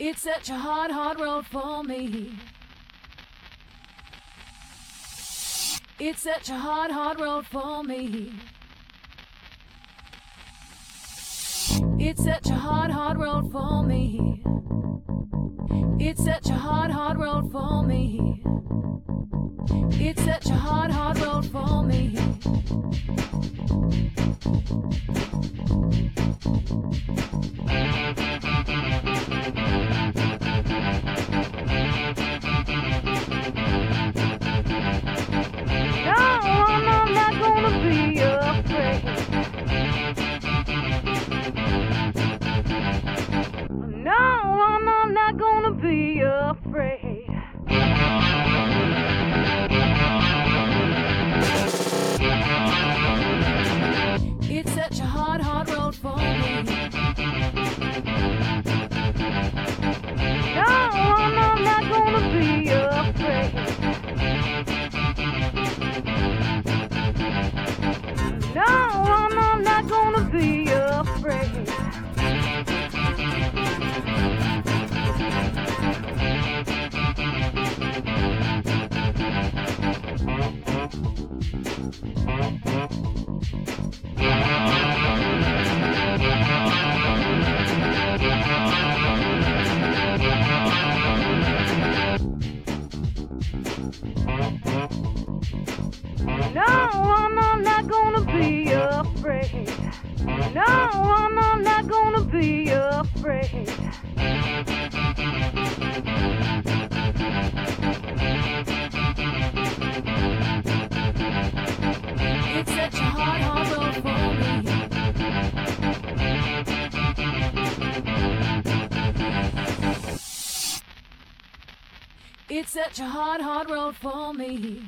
It's such a hard, hard road for me. It's such a hard, hard road for me. It's such a hard, hard road for me. It's such a hard, hard road for me. It's such a hard, hard road for me. Yeah. No, I'm not gonna be afraid. No, I'm not gonna be afraid. It's such a hard, hard road for me.